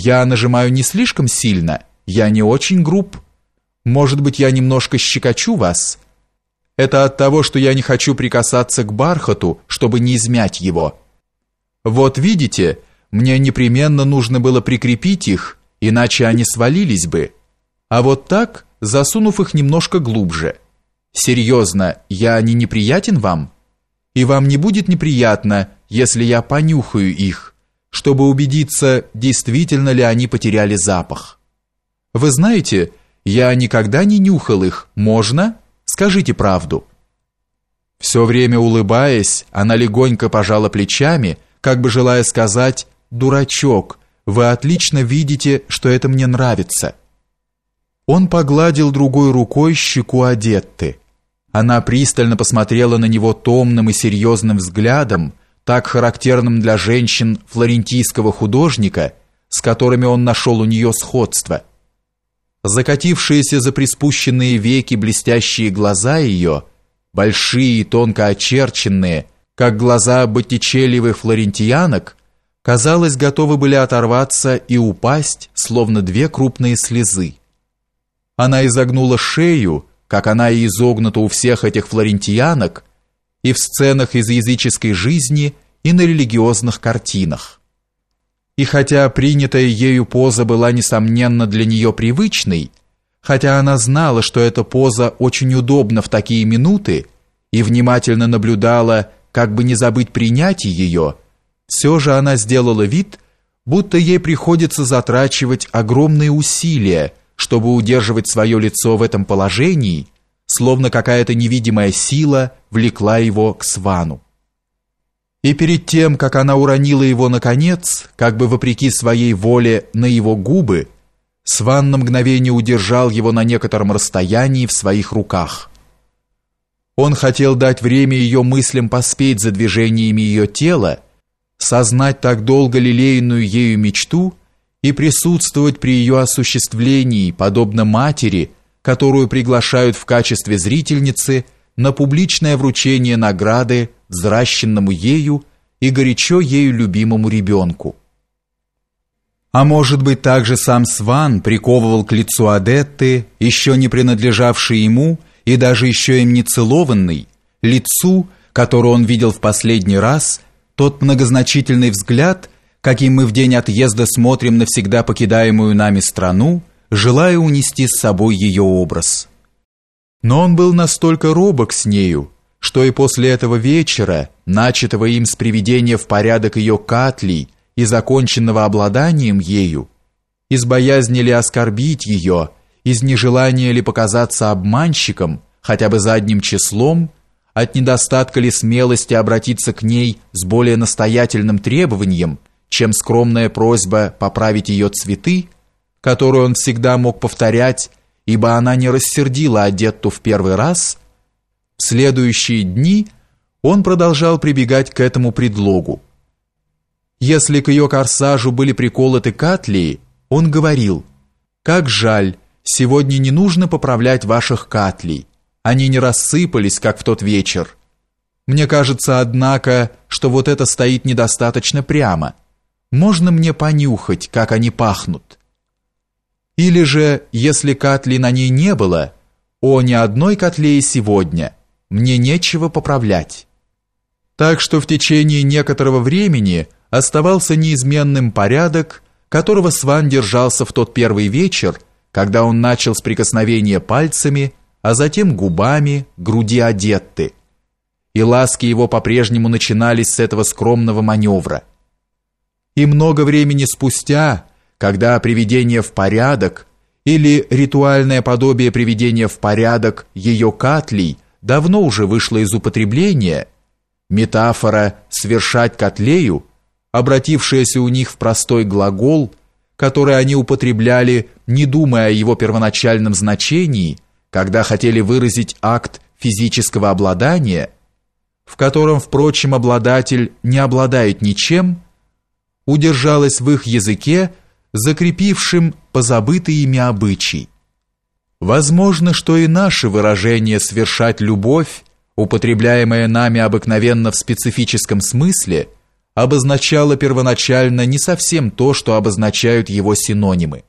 Я нажимаю не слишком сильно, я не очень груб. Может быть, я немножко щекочу вас? Это от того, что я не хочу прикасаться к бархату, чтобы не измять его. Вот видите, мне непременно нужно было прикрепить их, иначе они свалились бы. А вот так, засунув их немножко глубже. Серьезно, я не неприятен вам? И вам не будет неприятно, если я понюхаю их, чтобы убедиться, действительно ли они потеряли запах. Вы знаете, я никогда не нюхал их. Можно? Скажите правду. Все время улыбаясь, она легонько пожала плечами, как бы желая сказать: "Дурачок, вы отлично видите, что это мне нравится". Он погладил другой рукой щеку Адетты. Она пристально посмотрела на него томным и серьезным взглядом, так характерным для женщин флорентийского художника, с которыми он нашел у нее сходство. Закатившиеся за приспущенные веки блестящие глаза ее, большие и тонко очерченные, как глаза боттичелевых флорентиянок, казалось, готовы были оторваться и упасть, словно две крупные слезы. Она изогнула шею, как она и изогнута у всех этих флорентиянок, и в сценах из языческой жизни, и на религиозных картинах. И хотя принятая ею поза была несомненно для нее привычной, хотя она знала, что эта поза очень удобна в такие минуты, и внимательно наблюдала, как бы не забыть принять ее, все же она сделала вид, будто ей приходится затрачивать огромные усилия, чтобы удерживать свое лицо в этом положении, словно какая-то невидимая сила влекла его к свану. И перед тем, как она уронила его наконец, как бы вопреки своей воле на его губы, Сван на мгновение удержал его на некотором расстоянии в своих руках. Он хотел дать время ее мыслям поспеть за движениями ее тела, сознать так долго лелеянную ею мечту и присутствовать при ее осуществлении, подобно матери, которую приглашают в качестве зрительницы на публичное вручение награды взращенному ею и горячо ею любимому ребенку. А может быть, также сам Сван приковывал к лицу Адетты, еще не принадлежавшей ему и даже еще им не целованный, лицу, которое он видел в последний раз, тот многозначительный взгляд, каким мы в день отъезда смотрим на всегда покидаемую нами страну, желая унести с собой ее образ. Но он был настолько робок с нею, что и после этого вечера, начатого им с приведения в порядок ее катлей и законченного обладанием ею, из боязни ли оскорбить ее, из нежелания ли показаться обманщиком, хотя бы задним числом, от недостатка ли смелости обратиться к ней с более настоятельным требованием, чем скромная просьба поправить ее цветы, которую он всегда мог повторять, ибо она не рассердила Адетту в первый раз – в следующие дни он продолжал прибегать к этому предлогу. Если к ее корсажу были приколоты катлии, он говорил, «Как жаль, сегодня не нужно поправлять ваших катлей, они не рассыпались, как в тот вечер. Мне кажется, однако, что вот это стоит недостаточно прямо. Можно мне понюхать, как они пахнут?» Или же, если катли на ней не было, «О, ни одной котлеи сегодня!» мне нечего поправлять. Так что в течение некоторого времени оставался неизменным порядок, которого Сван держался в тот первый вечер, когда он начал с прикосновения пальцами, а затем губами груди Адетты. И ласки его по-прежнему начинались с этого скромного маневра. И много времени спустя, когда приведение в порядок или ритуальное подобие приведения в порядок ее катлей – давно уже вышла из употребления, метафора «свершать котлею», обратившаяся у них в простой глагол, который они употребляли, не думая о его первоначальном значении, когда хотели выразить акт физического обладания, в котором, впрочем, обладатель не обладает ничем, удержалась в их языке, закрепившим позабытый ими обычай. Возможно, что и наше выражение «свершать любовь», употребляемое нами обыкновенно в специфическом смысле, обозначало первоначально не совсем то, что обозначают его синонимы.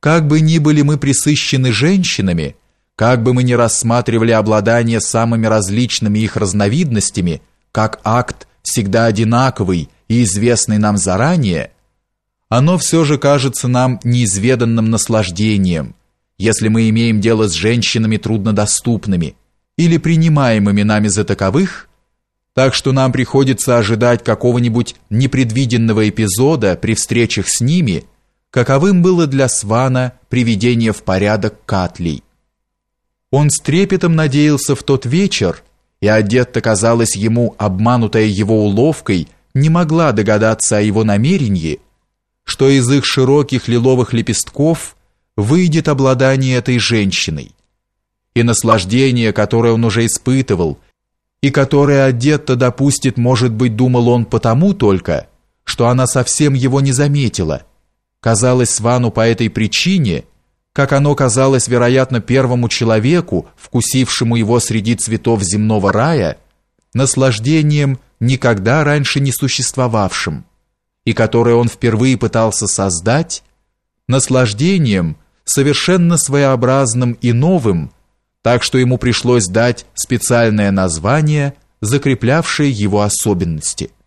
Как бы ни были мы присыщены женщинами, как бы мы ни рассматривали обладание самыми различными их разновидностями, как акт всегда одинаковый и известный нам заранее, оно все же кажется нам неизведанным наслаждением, если мы имеем дело с женщинами труднодоступными или принимаемыми нами за таковых, так что нам приходится ожидать какого-нибудь непредвиденного эпизода при встречах с ними, каковым было для Свана приведение в порядок Катлей. Он с трепетом надеялся в тот вечер, и одет-то казалось ему, обманутая его уловкой, не могла догадаться о его намерении, что из их широких лиловых лепестков выйдет обладание этой женщиной. И наслаждение, которое он уже испытывал, и которое одет-то допустит, может быть, думал он потому только, что она совсем его не заметила, казалось Свану по этой причине – как оно казалось, вероятно, первому человеку, вкусившему его среди цветов земного рая, наслаждением никогда раньше не существовавшим, и которое он впервые пытался создать, наслаждением совершенно своеобразным и новым, так что ему пришлось дать специальное название, закреплявшее его особенности –